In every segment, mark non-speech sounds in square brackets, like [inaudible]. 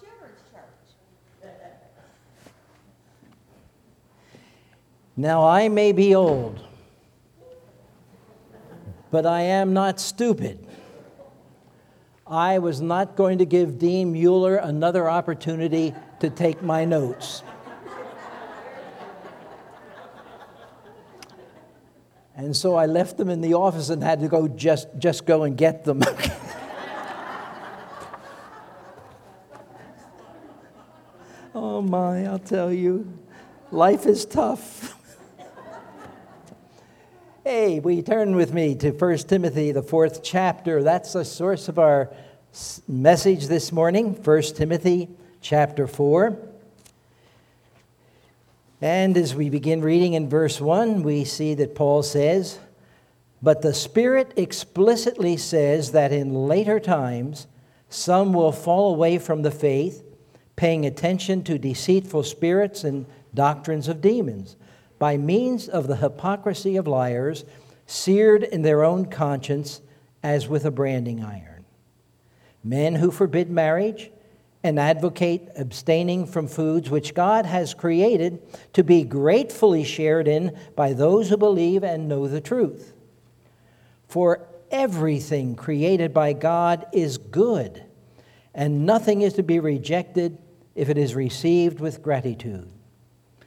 Children's Church. Now, I may be old, but I am not stupid. I was not going to give Dean Mueller another opportunity to take my notes. And so I left them in the office and had to go just, just go and get them. [laughs] my, I'll tell you, life is tough. [laughs] hey, we turn with me to 1 Timothy, the fourth chapter. That's the source of our message this morning, 1 Timothy chapter 4. And as we begin reading in verse 1, we see that Paul says, But the Spirit explicitly says that in later times some will fall away from the faith, paying attention to deceitful spirits and doctrines of demons, by means of the hypocrisy of liars, seared in their own conscience as with a branding iron. Men who forbid marriage, and advocate abstaining from foods which God has created to be gratefully shared in by those who believe and know the truth. For everything created by God is good, and nothing is to be rejected if it is received with gratitude,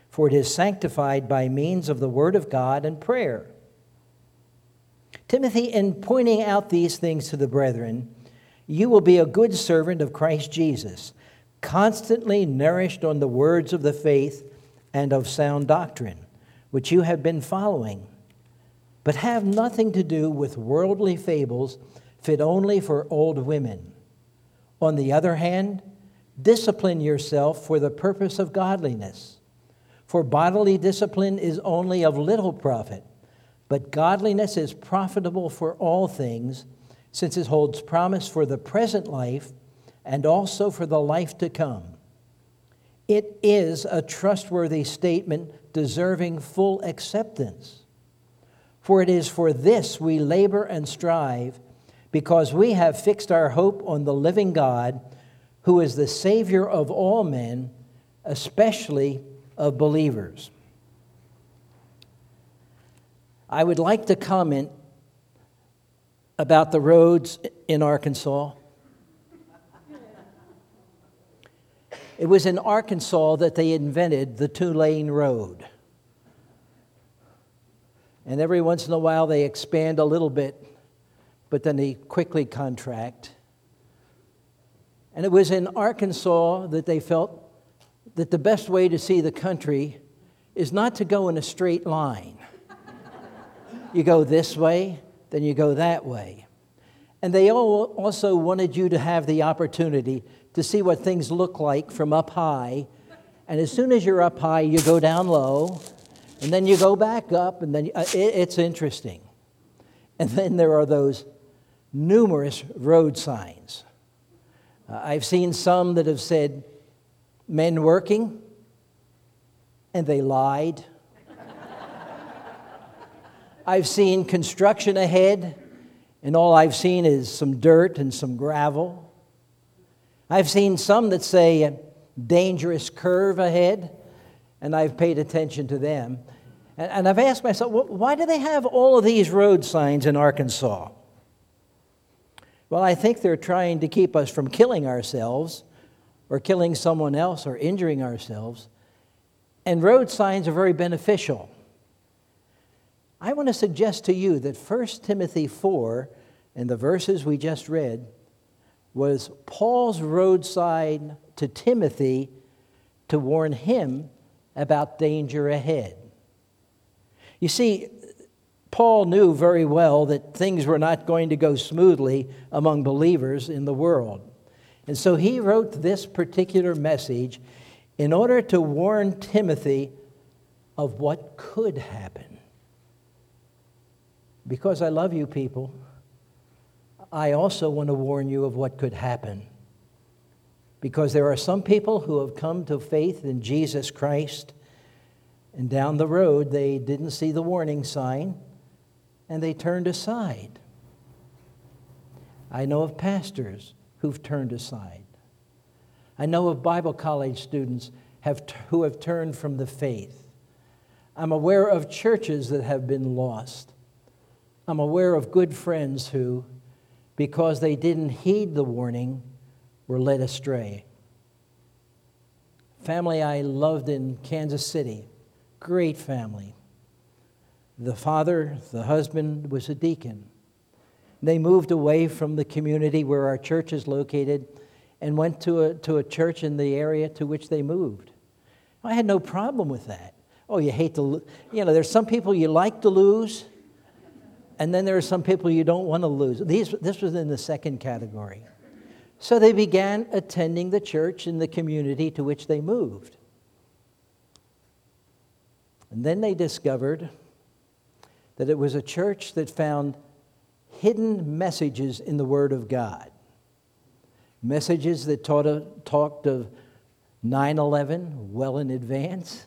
for it is sanctified by means of the Word of God and prayer. Timothy, in pointing out these things to the brethren, you will be a good servant of Christ Jesus, constantly nourished on the words of the faith and of sound doctrine, which you have been following, but have nothing to do with worldly fables fit only for old women. On the other hand, discipline yourself for the purpose of godliness. For bodily discipline is only of little profit, but godliness is profitable for all things since it holds promise for the present life and also for the life to come. It is a trustworthy statement deserving full acceptance. For it is for this we labor and strive, because we have fixed our hope on the living God, who is the Savior of all men, especially of believers. I would like to comment about the roads in Arkansas. It was in Arkansas that they invented the two lane road. And every once in a while they expand a little bit, but then they quickly contract. And it was in Arkansas that they felt that the best way to see the country is not to go in a straight line. you go this way, then you go that way. And they also wanted you to have the opportunity to see what things look like from up high. And as soon as you're up high, you go down low, and then you go back up, and then uh, it's interesting. And then there are those numerous road signs. Uh, I've seen some that have said, men working, and they lied. [laughs] I've seen construction ahead, and all I've seen is some dirt and some gravel. I've seen some that say dangerous curve ahead, and I've paid attention to them. And, I've asked myself, why do they have all of these road signs in Arkansas? Well, I think they're trying to keep us from killing ourselves or killing someone else or injuring ourselves. And road signs are very beneficial. I want to suggest to you that 1 Timothy 4 and the verses we just read was Paul's roadside to Timothy to warn him about danger ahead. You see, Paul knew very well that things were not going to go smoothly among believers in the world. And so he wrote this particular message in order to warn Timothy of what could happen. Because I love you people, I also want to warn you of what could happen. Because there are some people who have come to faith in Jesus Christ, and down the road they didn't see the warning sign and they turned aside. I know of pastors who've turned aside. I know of Bible college students have, who have turned from the faith. I'm aware of churches that have been lost. I'm aware of good friends who, because they didn't heed the warning, were led astray. Family I loved in Kansas City, great family. The father, the husband, was a deacon. They moved away from the community where our church is located and went to a, to a church in the area to which they moved. I had no problem with that. Oh, you hate to, you know, there's some people you like to lose, and then there are some people you don't want to lose. These, this was in the second category. So they began attending the church in the community to which they moved. And then they discovered that it was a church that found hidden messages in the Word of God. Messages that taught, talked of 9 11 well in advance.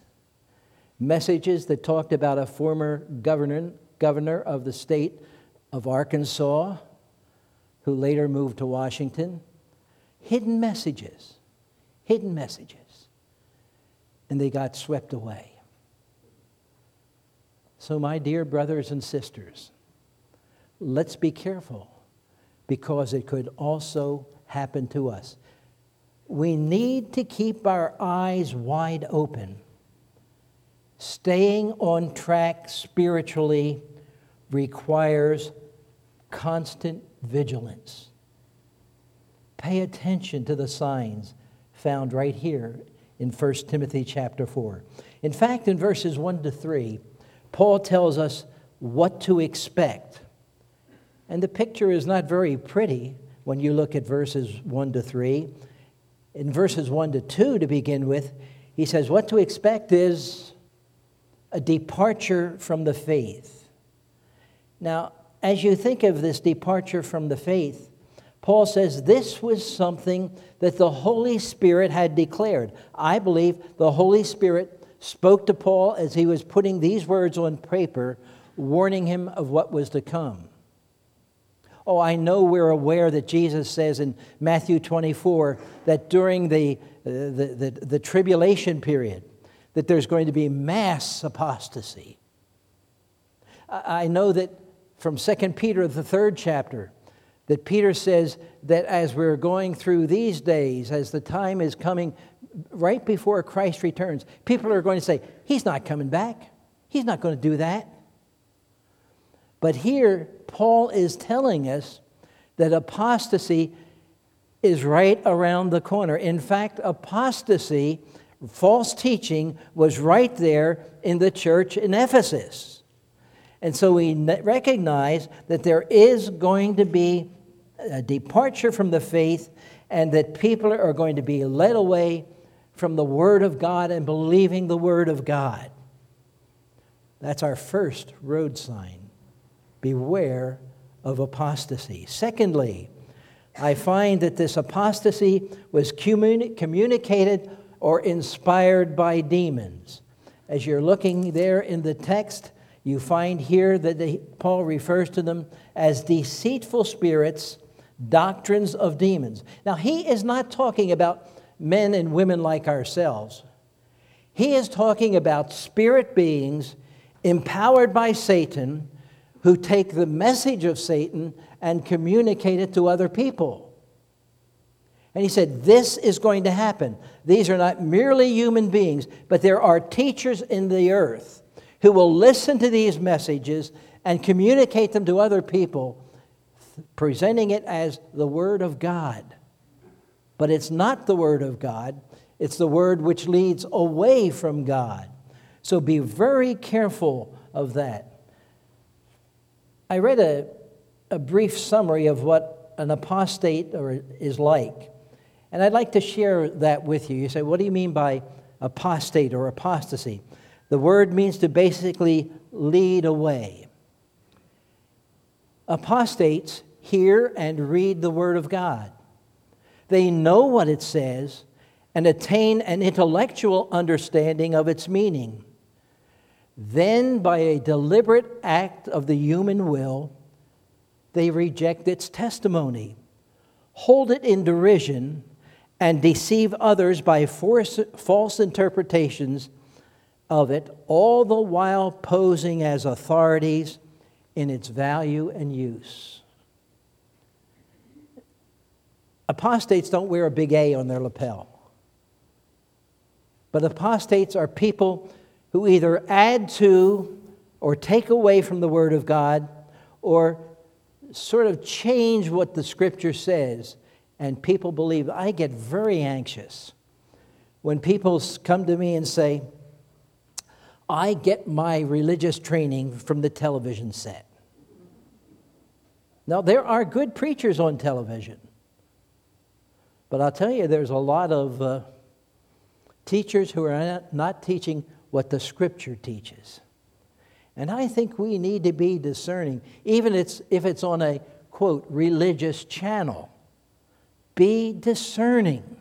Messages that talked about a former governor, governor of the state of Arkansas who later moved to Washington. Hidden messages, hidden messages. And they got swept away. So, my dear brothers and sisters, let's be careful because it could also happen to us. We need to keep our eyes wide open. Staying on track spiritually requires constant vigilance. Pay attention to the signs found right here in 1 Timothy chapter 4. In fact, in verses 1 to 3, Paul tells us what to expect. And the picture is not very pretty when you look at verses 1 to 3. In verses 1 to 2, to begin with, he says, What to expect is a departure from the faith. Now, as you think of this departure from the faith, Paul says this was something that the Holy Spirit had declared. I believe the Holy Spirit spoke to Paul as he was putting these words on paper, warning him of what was to come. Oh, I know we're aware that Jesus says in Matthew 24 that during the, uh, the, the, the tribulation period, that there's going to be mass apostasy. I know that from 2 Peter, the third chapter, that Peter says that as we're going through these days, as the time is coming right before Christ returns, people are going to say, He's not coming back. He's not going to do that. But here, Paul is telling us that apostasy is right around the corner. In fact, apostasy, false teaching, was right there in the church in Ephesus. And so we recognize that there is going to be a departure from the faith and that people are going to be led away from the Word of God and believing the Word of God. That's our first road sign beware of apostasy. Secondly, I find that this apostasy was communi- communicated or inspired by demons. As you're looking there in the text, you find here that they, Paul refers to them as deceitful spirits, doctrines of demons. Now, he is not talking about men and women like ourselves. He is talking about spirit beings empowered by Satan who take the message of Satan and communicate it to other people. And he said, This is going to happen. These are not merely human beings, but there are teachers in the earth who will listen to these messages and communicate them to other people, presenting it as the Word of God. But it's not the Word of God, it's the Word which leads away from God. So be very careful of that. I read a, a brief summary of what an apostate is like. And I'd like to share that with you. You say, what do you mean by apostate or apostasy? The word means to basically lead away. Apostates hear and read the Word of God. They know what it says and attain an intellectual understanding of its meaning. Then, by a deliberate act of the human will, they reject its testimony, hold it in derision, and deceive others by force, false interpretations of it, all the while posing as authorities in its value and use. Apostates don't wear a big A on their lapel. But apostates are people who either add to or take away from the Word of God or sort of change what the Scripture says. And people believe, I get very anxious when people come to me and say, I get my religious training from the television set. Now, there are good preachers on television. But I'll tell you, there's a lot of uh, teachers who are not teaching what the Scripture teaches. And I think we need to be discerning, even if it's on a, quote, religious channel. Be discerning.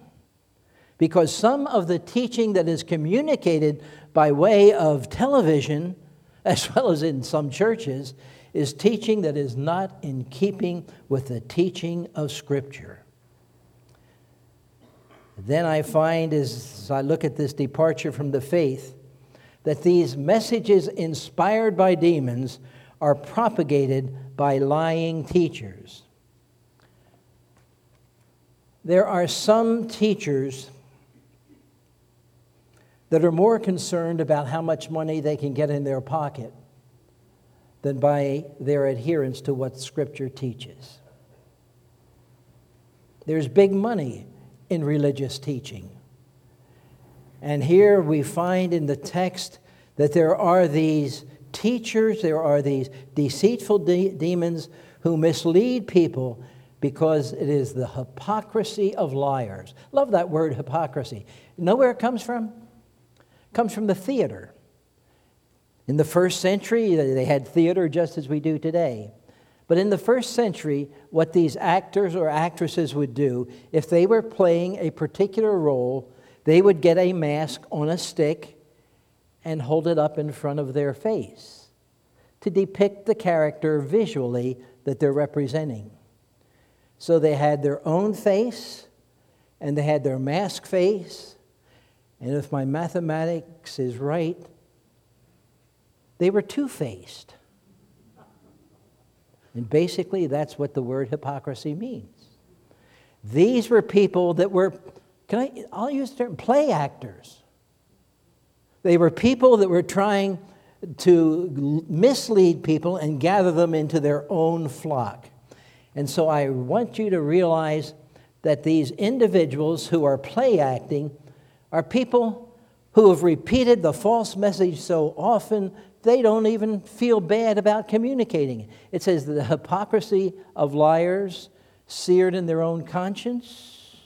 Because some of the teaching that is communicated by way of television, [laughs] as well as in some churches, is teaching that is not in keeping with the teaching of Scripture. Then I find, as I look at this departure from the faith, that these messages inspired by demons are propagated by lying teachers. There are some teachers that are more concerned about how much money they can get in their pocket than by their adherence to what Scripture teaches. There's big money in religious teaching. And here we find in the text that there are these teachers, there are these deceitful de- demons who mislead people because it is the hypocrisy of liars. Love that word hypocrisy. Know where it comes from? It comes from the theater. In the first century, they had theater just as we do today. But in the first century, what these actors or actresses would do, if they were playing a particular role, they would get a mask on a stick and hold it up in front of their face to depict the character visually that they're representing. So they had their own face and they had their mask face. And if my mathematics is right, they were two faced. And basically, that's what the word hypocrisy means. These were people that were, can I, I'll use the term, play actors. They were people that were trying to mislead people and gather them into their own flock. And so I want you to realize that these individuals who are play acting are people who have repeated the false message so often they don't even feel bad about communicating it. Says the hypocrisy of liars seared in their own conscience.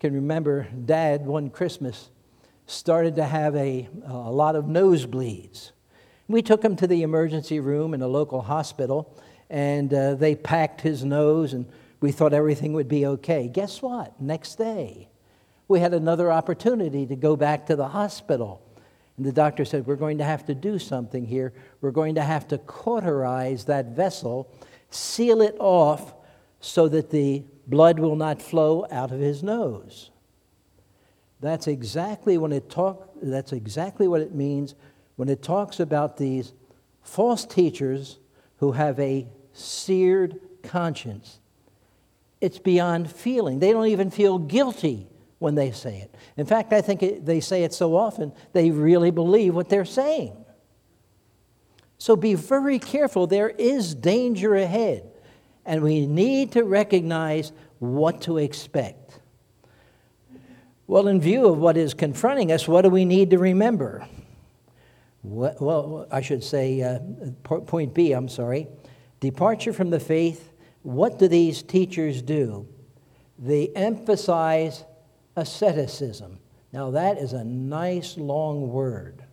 Can remember dad one Christmas started to have a, a lot of nosebleeds. We took him to the emergency room in a local hospital, and uh, they packed his nose, and we thought everything would be okay. Guess what? Next day, we had another opportunity to go back to the hospital. And the doctor said, We're going to have to do something here. We're going to have to cauterize that vessel, seal it off so that the blood will not flow out of his nose. That's exactly when it talk, that's exactly what it means when it talks about these false teachers who have a seared conscience. It's beyond feeling. They don't even feel guilty when they say it. In fact, I think it, they say it so often, they really believe what they're saying. So be very careful. There is danger ahead, and we need to recognize what to expect. Well, in view of what is confronting us, what do we need to remember? Well, I should say, uh, point B, I'm sorry. Departure from the faith. What do these teachers do? They emphasize asceticism. Now, that is a nice long word.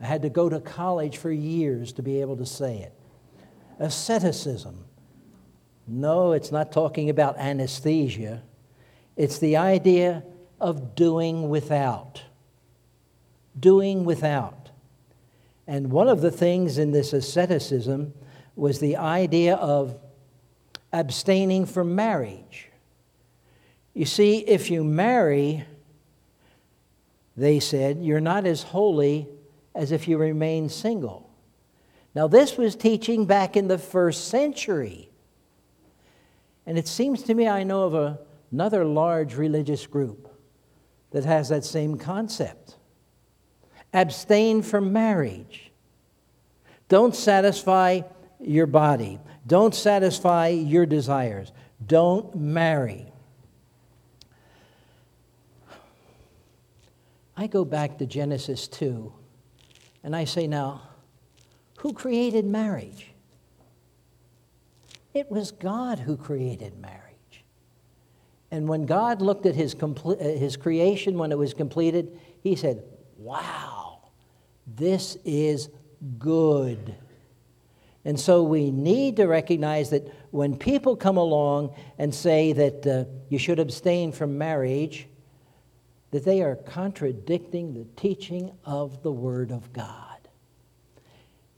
I had to go to college for years to be able to say it. Asceticism. No, it's not talking about anesthesia. It's the idea of doing without. Doing without. And one of the things in this asceticism was the idea of abstaining from marriage. You see, if you marry, they said, you're not as holy as if you remain single. Now, this was teaching back in the first century. And it seems to me I know of a, another large religious group that has that same concept. Abstain from marriage. Don't satisfy your body. Don't satisfy your desires. Don't marry. I go back to Genesis 2 and I say, now, who created marriage? It was God who created marriage. And when God looked at his, compl- uh, his creation when it was completed, he said, Wow, this is good. And so we need to recognize that when people come along and say that uh, you should abstain from marriage, that they are contradicting the teaching of the Word of God.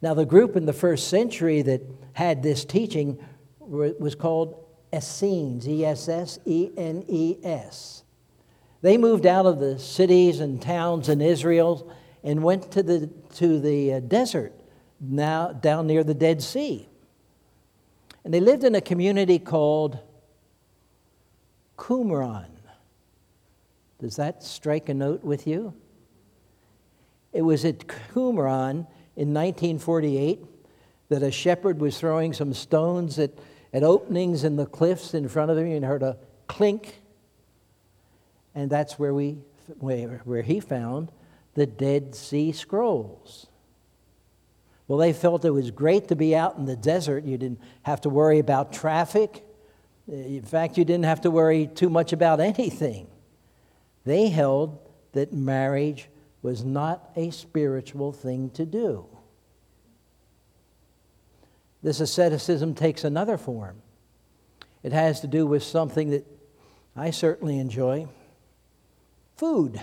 Now, the group in the first century that had this teaching was called Essenes, E S S E N E S. They moved out of the cities and towns in Israel and went to the, to the uh, desert, now down near the Dead Sea. And they lived in a community called Qumran. Does that strike a note with you? It was at Qumran in 1948 that a shepherd was throwing some stones at, at openings in the cliffs in front of him and heard a clink. And that's where, we, where, where he found the Dead Sea Scrolls. Well, they felt it was great to be out in the desert. You didn't have to worry about traffic. In fact, you didn't have to worry too much about anything. They held that marriage was not a spiritual thing to do. This asceticism takes another form. It has to do with something that I certainly enjoy food.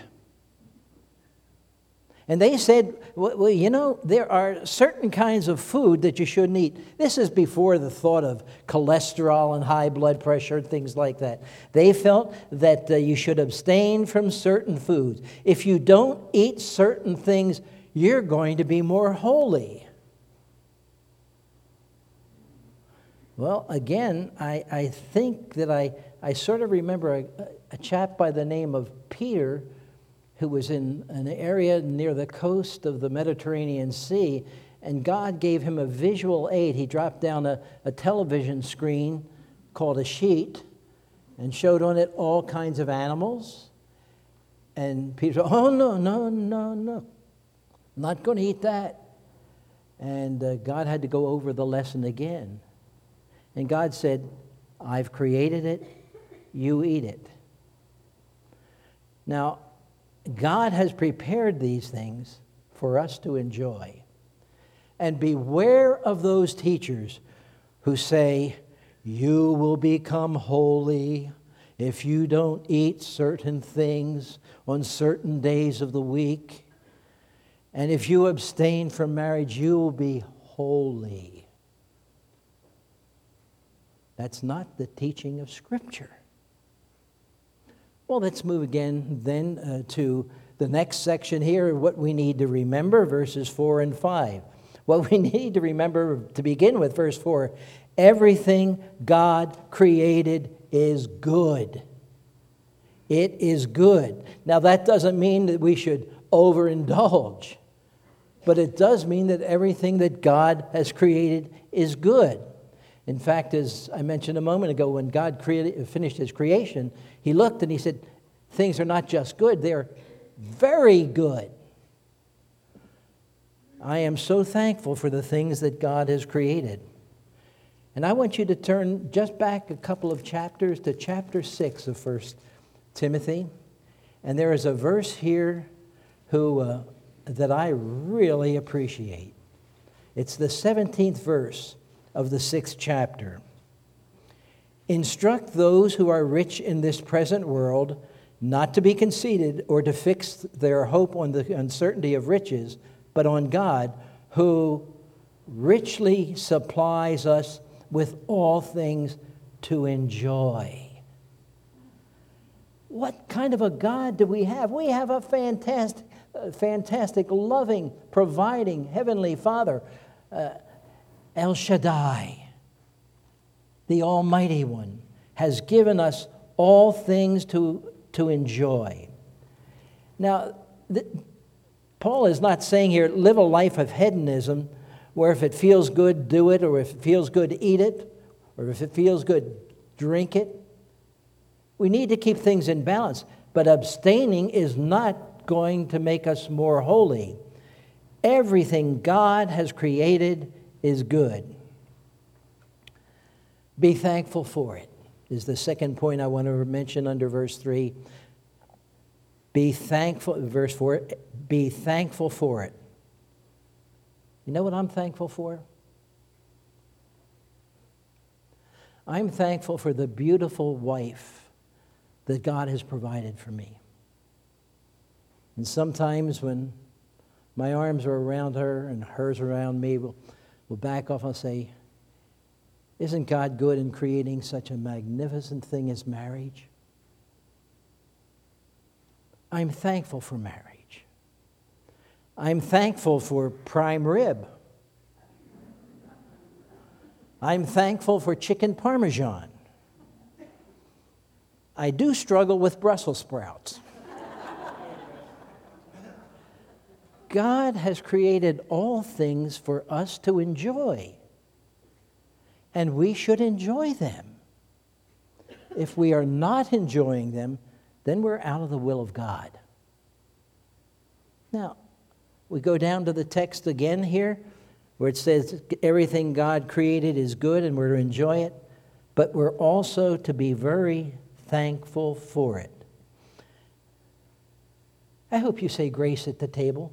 And they said, well, you know, there are certain kinds of food that you shouldn't eat. This is before the thought of cholesterol and high blood pressure and things like that. They felt that uh, you should abstain from certain foods. If you don't eat certain things, you're going to be more holy. Well, again, I, I think that I, I sort of remember a, a chap by the name of Peter who was in an area near the coast of the Mediterranean Sea, and God gave him a visual aid. He dropped down a, a television screen called a sheet and showed on it all kinds of animals. And Peter said, Oh, no, no, no, no. Not going to eat that. And uh, God had to go over the lesson again. And God said, I've created it, you eat it. Now, God has prepared these things for us to enjoy. And beware of those teachers who say, You will become holy if you don't eat certain things on certain days of the week. And if you abstain from marriage, you will be holy. That's not the teaching of Scripture. Well, let's move again then uh, to the next section here what we need to remember, verses 4 and 5. What we [laughs] need to remember to begin with, verse 4 everything God created is good. It is good. Now, that doesn't mean that we should overindulge, but it does mean that everything that God has created is good. In fact, as I mentioned a moment ago, when God created, finished his creation, he looked and he said, Things are not just good, they're very good. I am so thankful for the things that God has created. And I want you to turn just back a couple of chapters to chapter 6 of 1 Timothy. And there is a verse here who, uh, that I really appreciate. It's the 17th verse of the sixth chapter. Instruct those who are rich in this present world not to be conceited or to fix their hope on the uncertainty of riches, but on God, who richly supplies us with all things to enjoy. what kind of a God do we have? We have a fantastic, fantastic, loving, providing Heavenly Father, uh, El Shaddai, the Almighty One, has given us all things to, to enjoy. Now, th- Paul is not saying here, live a life of hedonism where if it feels good, do it, or if it feels good, eat it, or if it feels good, drink it. We need to keep things in balance, but abstaining is not going to make us more holy. Everything God has created is good. Be thankful for it, is the second point I want to mention under verse 3. Be thankful, verse 4, be thankful for it. You know what I'm thankful for? I'm thankful for the beautiful wife that God has provided for me. And sometimes when my arms are around her and hers around me, we'll, we'll back off and say, Isn't God good in creating such a magnificent thing as marriage? I'm thankful for marriage. I'm thankful for prime rib. I'm thankful for chicken parmesan. I do struggle with Brussels sprouts. God has created all things for us to enjoy, and we should enjoy them. If we are not enjoying them, then we're out of the will of God. Now, we go down to the text again here where it says everything God created is good and we're to enjoy it, but we're also to be very thankful for it. I hope you say grace at the table.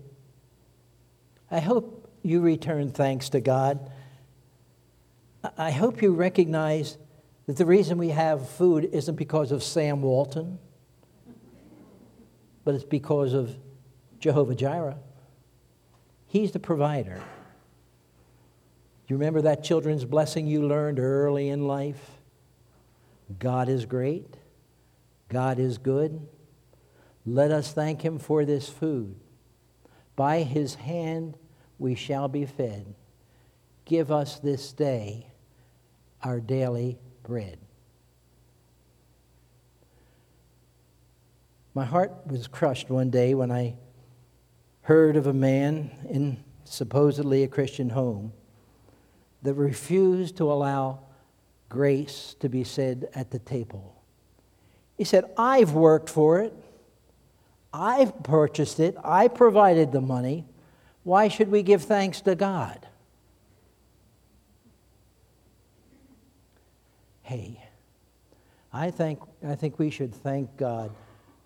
I hope you return thanks to God. I hope you recognize that the reason we have food isn't because of Sam Walton, but it's because of Jehovah Jireh. He's the provider. You remember that children's blessing you learned early in life? God is great. God is good. Let us thank Him for this food. By His hand we shall be fed. Give us this day our daily bread. My heart was crushed one day when I heard of a man in supposedly a Christian home that refused to allow grace to be said at the table. He said, I've worked for it. I've purchased it. I provided the money. Why should we give thanks to God? Hey, I think, I think we should thank God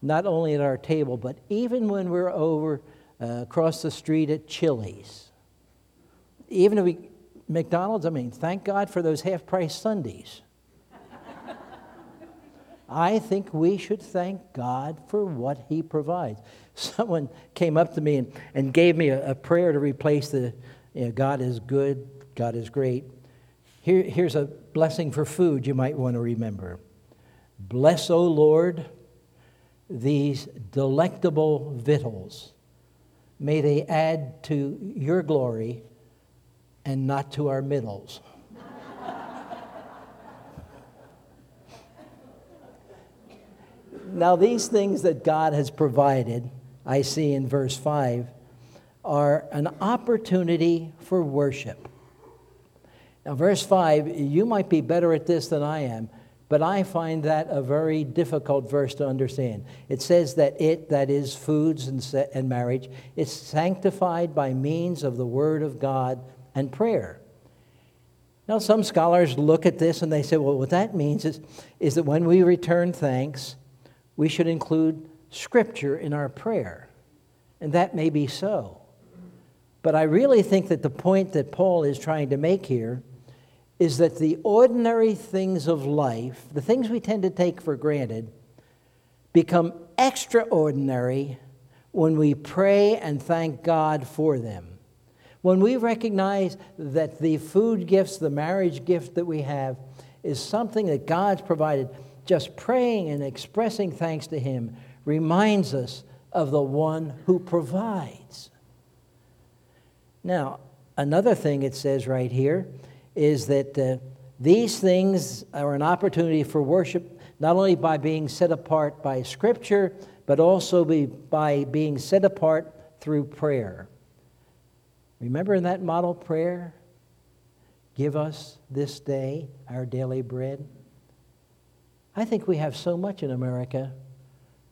not only at our table, but even when we're over uh, across the street at Chili's. Even if we, McDonald's, I mean, thank God for those half price Sundays. I think we should thank God for what He provides. [laughs] Someone came up to me and, and gave me a, a prayer to replace the you know, God is good, God is great. Here, here's a blessing for food you might want to remember. Bless, O Lord, these delectable victuals. May they add to your glory and not to our middles. Now, these things that God has provided, I see in verse 5, are an opportunity for worship. Now, verse 5, you might be better at this than I am, but I find that a very difficult verse to understand. It says that it, that is foods and, and marriage, is sanctified by means of the Word of God and prayer. Now, some scholars look at this and they say, well, what that means is, is that when we return thanks, we should include Scripture in our prayer. And that may be so. But I really think that the point that Paul is trying to make here is that the ordinary things of life, the things we tend to take for granted, become extraordinary when we pray and thank God for them. When we recognize that the food gifts, the marriage gift that we have, is something that God's provided, just praying and expressing thanks to Him reminds us of the one who provides. Now, another thing it says right here is that uh, these things are an opportunity for worship not only by being set apart by Scripture, but also be, by being set apart through prayer. Remember in that model prayer? Give us this day our daily bread. I think we have so much in America,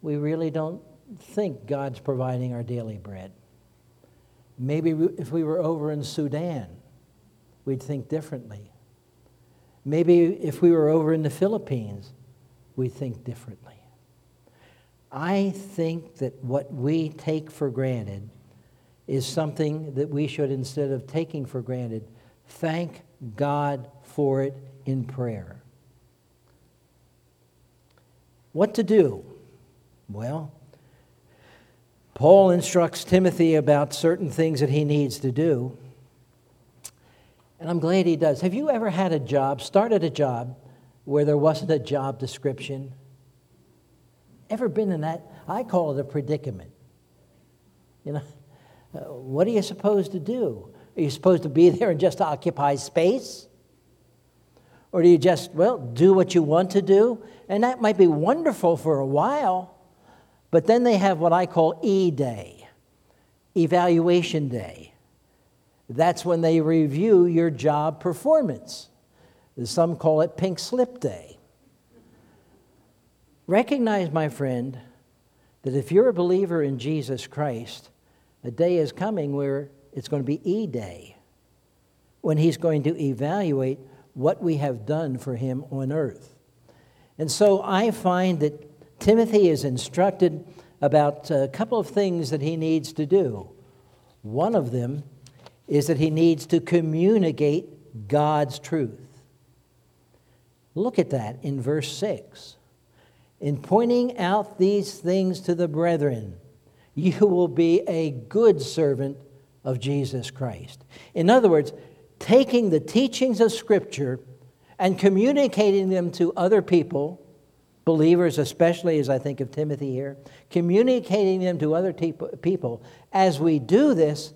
we really don't think God's providing our daily bread. Maybe if we were over in Sudan, we'd think differently. Maybe if we were over in the Philippines, we'd think differently. I think that what we take for granted is something that we should, instead of taking for granted, thank God for it in prayer. What to do? Well, Paul instructs Timothy about certain things that he needs to do. And I'm glad he does. Have you ever had a job, started a job, where there wasn't a job description? Ever been in that? I call it a predicament. You know, uh, what are you supposed to do? Are you supposed to be [laughs] there and just occupy space? Or do you just, well, do what you want to do? And that might be wonderful for a while, but then they have what I call E Day, Evaluation Day. That's when they review your job performance. Some call it Pink Slip Day. Recognize, my friend, that if you're a believer in Jesus Christ, a day is coming where it's going to be E Day, when He's going to evaluate what we have done for Him on earth. And so I find that Timothy is instructed about a couple of things that he needs to do. One of them is that he needs to communicate God's truth. Look at that in verse 6. In pointing out these things to the brethren, you will be a good servant of Jesus Christ. In other words, taking the teachings of Scripture and communicating them to other people, believers, especially as I think of Timothy here, communicating them to other people. As we do this,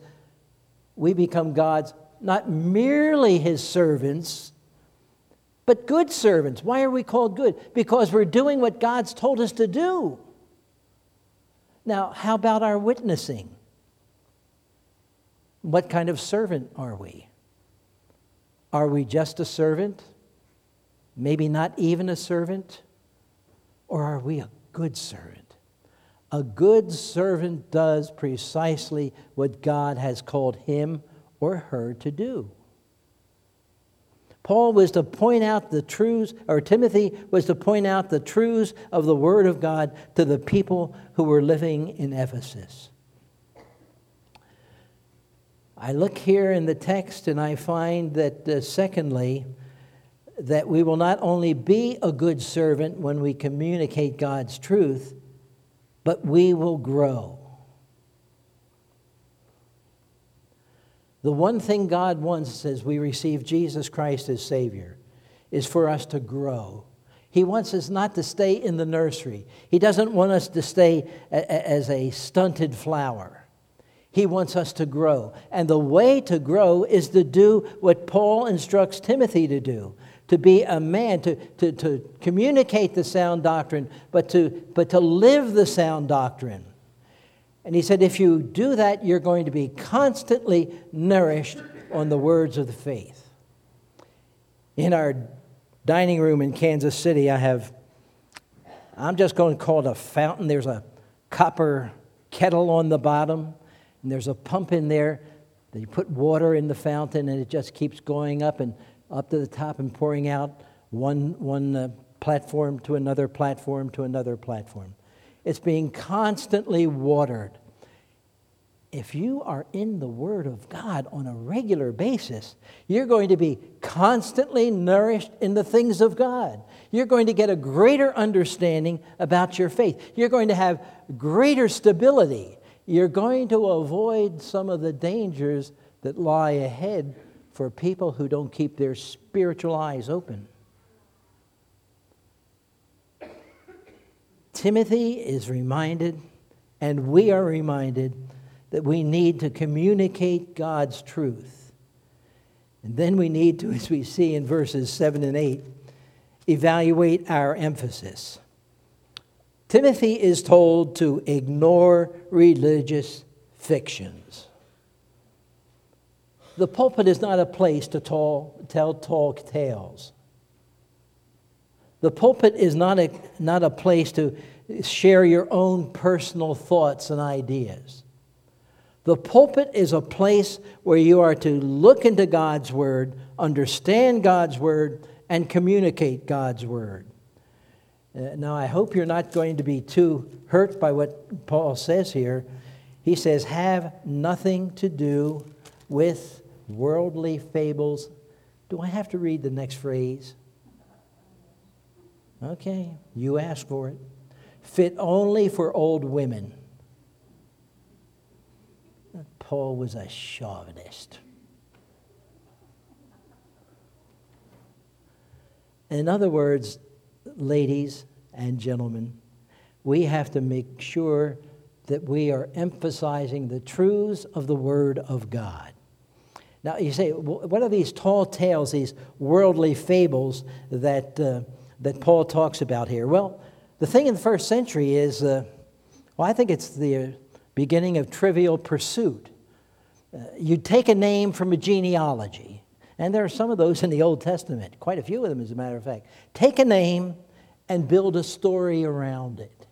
we become God's, not merely His servants, but good servants. Why are we called good? Because we're doing what God's told us to do. Now, how about our witnessing? What kind of servant are we? Are we just a servant? Maybe not even a servant? Or are we a good servant? A good servant does precisely what God has called him or her to do. Paul was to point out the truths, or Timothy was to point out the truths of the Word of God to the people who were living in Ephesus. I look here in the text and I find that, uh, secondly, that we will not only be a good servant when we communicate God's truth, but we will grow. The one thing God wants as we receive Jesus Christ as Savior is for us to grow. He wants us not to stay in the nursery. He doesn't want us to stay as a stunted flower. He wants us to grow. And the way to grow is to do what Paul instructs Timothy to do to be a man, to, to, to communicate the sound doctrine, but to, but to live the sound doctrine. And he said, if you do that, you're going to be constantly nourished on the words of the faith. In our dining room in Kansas City, I have, I'm just going to call it a fountain. There's a copper kettle on the bottom, and there's a pump in there. That you put water in the fountain, and it just keeps going up and up to the top and pouring out one, one uh, platform to another platform to another platform. It's being constantly watered. If you are in the Word of God on a regular basis, you're going to be constantly nourished in the things of God. You're going to get a greater understanding about your faith. You're going to have greater stability. You're going to avoid some of the dangers that lie ahead for people who don't keep their spiritual eyes open. Timothy is reminded, and we are reminded, that we need to communicate God's truth. And then we need to, [laughs] as we see in verses 7 and 8, evaluate our emphasis. Timothy is told to ignore religious fictions. The pulpit is not a place to tall, tell tall tales. The pulpit is not a, not a place to share your own personal thoughts and ideas. The pulpit is a place where you are to look into God's Word, understand God's Word, and communicate God's Word. Uh, now, I hope you're not going to be too hurt by what Paul says here. He says, have nothing to do with worldly fables. Do I have to read the next phrase? Okay, you asked for it. Fit only for old women. Paul was a chauvinist. In other words, ladies and gentlemen, we have to make sure that we are emphasizing the truths of the Word of God. Now, you say, what are these tall tales, these worldly fables that, uh, that Paul talks about here? Well, the thing in the first century is, uh, well, I think it's the beginning of trivial pursuit. Uh, you take a name from a genealogy, and there are some of those in the Old Testament, quite a few of them, as a matter of fact. Take a name and build a story around it.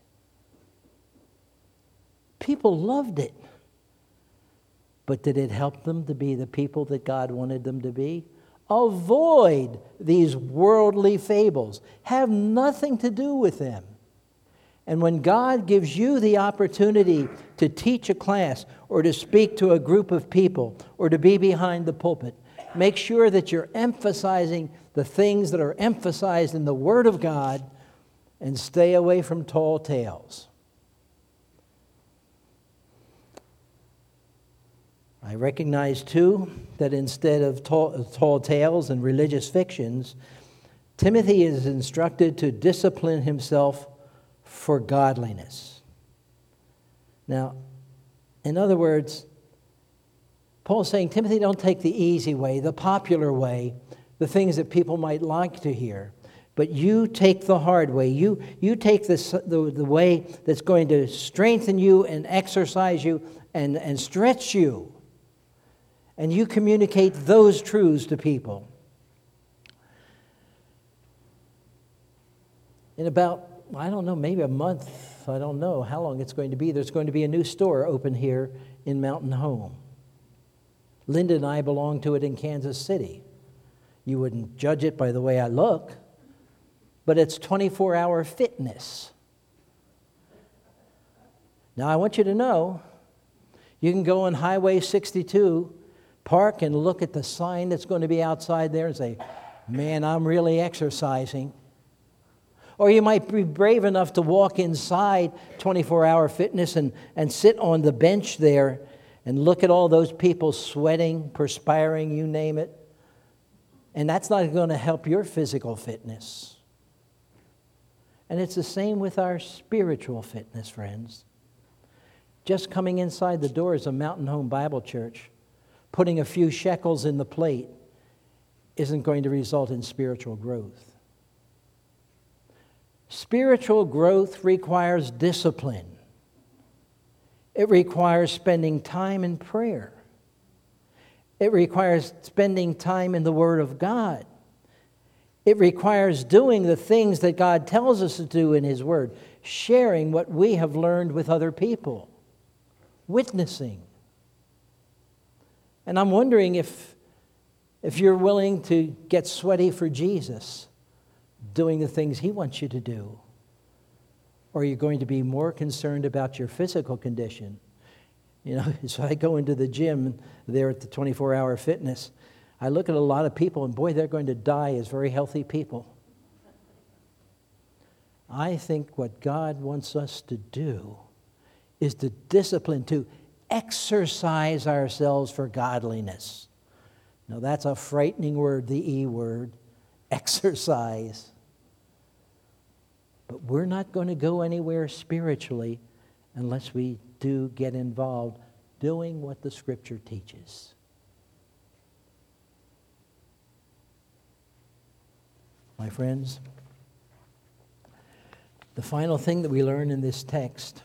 People loved it. But did it help them to be the people that God wanted them to be? Avoid these worldly fables, have nothing to do with them. And when God gives you the opportunity to teach a class or to speak to a group of people or to be behind the pulpit, make sure that you're emphasizing the things that are emphasized in the Word of God and stay away from tall tales. I recognize too that instead of tall, tall, tales and religious fictions, Timothy is instructed to discipline himself for godliness. Now, in other words, Paul's saying, Timothy, don't take the easy way, the popular way, the things that people might like to hear but you take the hard way. You, you take the, the way that's going to strengthen you and exercise you and, and stretch you. And you communicate those truths to people. In about, I don't know, maybe a month, I don't know how long it's going to be, there's going to be a new store open here in Mountain Home. Linda and I belong to it in Kansas City. You wouldn't judge it by the way I look but it's 24 hour fitness. Now, I want you to know you can go on Highway 62, park, and look at the sign that's going to be outside there and say, Man, I'm really exercising. Or you might be brave enough to walk inside 24 hour fitness and, and sit on the bench there and look at all those people sweating, perspiring, you name it. And that's not going to help your physical fitness. And it's the same with our spiritual fitness, friends. Just coming inside the doors of Mountain Home Bible Church, putting a few shekels in the plate, isn't going to result in spiritual growth. Spiritual growth requires discipline. It requires spending time in prayer. It requires spending time in the Word of God. It requires doing the things that God tells us to do in His Word, sharing what we have learned with other people, witnessing. And I'm wondering if, if you're willing to get sweaty for Jesus, doing the things He wants you to do. Or are you going to be more concerned about your physical condition? You know, [laughs] so I go into the gym there at the 24 hour fitness I look at a lot of people, and boy, they're going to die as very healthy people. I think what God wants us to do is to discipline, to exercise ourselves for godliness. Now, that's a frightening word, the E word [laughs] exercise. But we're not going to go anywhere spiritually unless we do get involved doing what the Scripture teaches. My friends, the final thing that we learn in this text,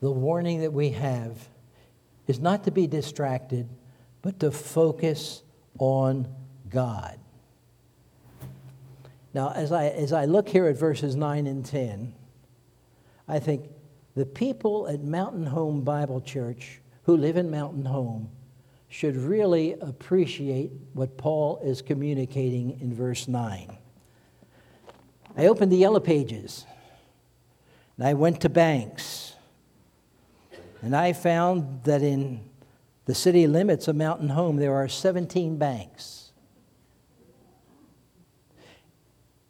the warning that we have, is not to be distracted, but to focus on God. Now, as I, as I look here at verses 9 and 10, I think the people at Mountain Home Bible Church who live in Mountain Home should really appreciate what Paul is communicating in verse 9. I opened the yellow pages and I went to banks and I found that in the city limits of Mountain Home there are 17 banks.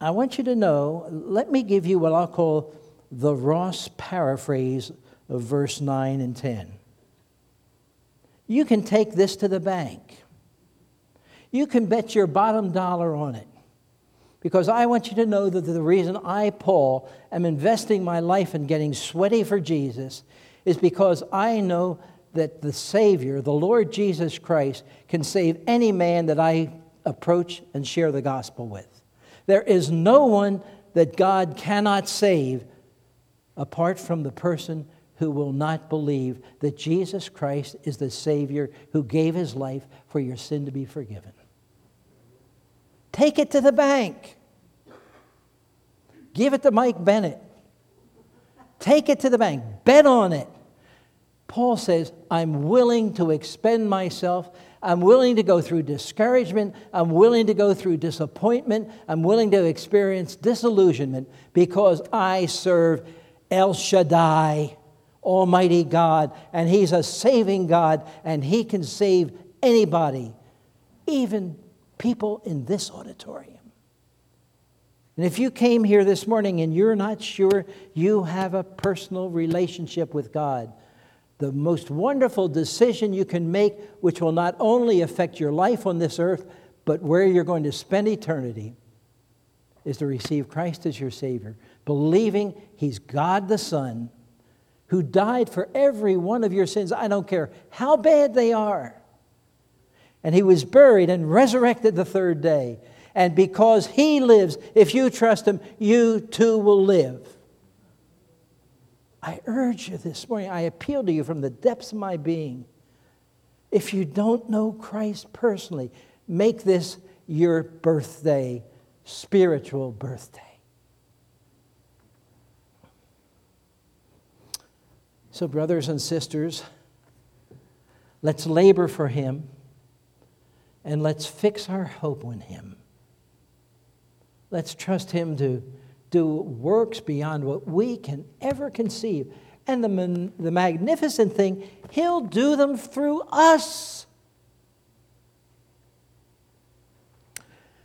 I want you to know, let me give you what I'll call the Ross paraphrase of verse 9 and 10. You can take this to the bank. You can bet your bottom dollar on it. Because I want you to know that the reason I, Paul, am investing my life in getting sweaty for Jesus is because I know that the Savior, the Lord Jesus Christ, can save any man that I approach and share the gospel with. There is no one that God cannot save apart from the person who will not believe that Jesus Christ is the Savior who gave his life for your sin to be forgiven. Take it to the bank. Give it to Mike Bennett. Take it to the bank. Bet on it. Paul says, I'm willing to expend myself. I'm willing to go through discouragement. I'm willing to go through disappointment. I'm willing to experience disillusionment because I serve El Shaddai, Almighty God, and He's a saving God, and He can save anybody, even people in this auditorium. And if you came here this morning and you're not sure you have a personal relationship with God, the most wonderful decision you can make, which will not only affect your life on this earth, but where you're going to spend eternity, is to receive Christ as your Savior believing He's God the Son who died for every one of your sins. I don't care how bad they are. And He was buried and resurrected the third day. And because He lives, if you trust Him, you too will live. I urge you this morning, I appeal to you from the depths of my being. If you don't know Christ personally, make this your birthday, spiritual birthday. So, brothers and sisters, let's labor for Him and let's fix our hope on Him. Let's trust Him to do works beyond what we can ever conceive. And the, the magnificent thing, He'll do them through us.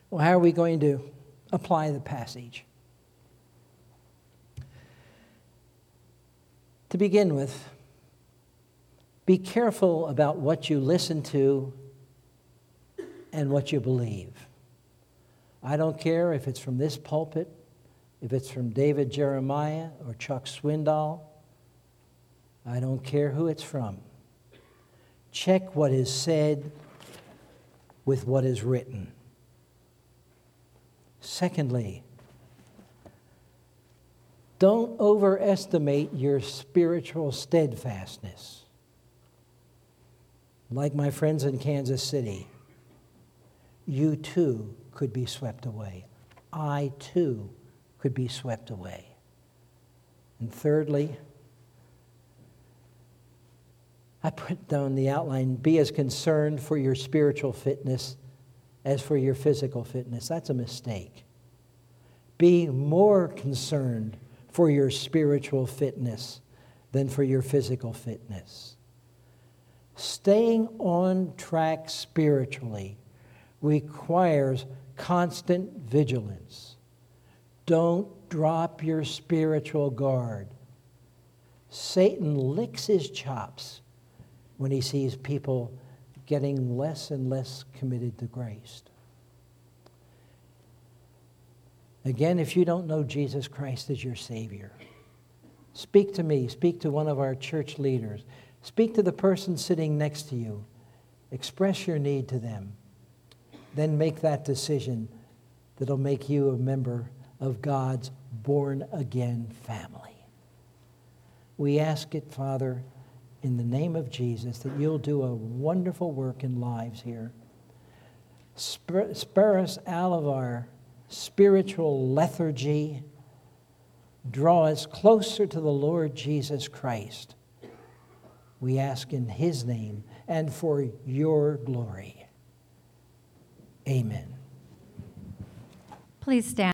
Well, how are we going to apply the passage? To begin with, be careful about what you listen to and what you believe. I don't care if it's from this pulpit, if it's from David Jeremiah or Chuck Swindoll. I don't care who it's from. Check what is said with what is written. Secondly, don't overestimate your spiritual steadfastness. Like my friends in Kansas City, you too could be swept away. I too could be swept away. And thirdly, I put down the outline be as concerned for your spiritual fitness as for your physical fitness. That's a mistake. Be more concerned for your spiritual fitness than for your physical fitness. Staying on track spiritually requires constant vigilance. Don't drop your spiritual guard. Satan licks his chops when he sees people getting less and less committed to grace. Again, if you don't know Jesus Christ as your Savior, speak to me, speak to one of our church leaders, speak to the person sitting next to you, express your need to them. Then make that decision that'll make you a member of God's born again family. We ask it, Father, in the name of Jesus, that you'll do a wonderful work in lives here. Spur us out of our spiritual lethargy. Draw us closer to the Lord Jesus Christ. We ask in his name and for your glory. Amen. Please stand.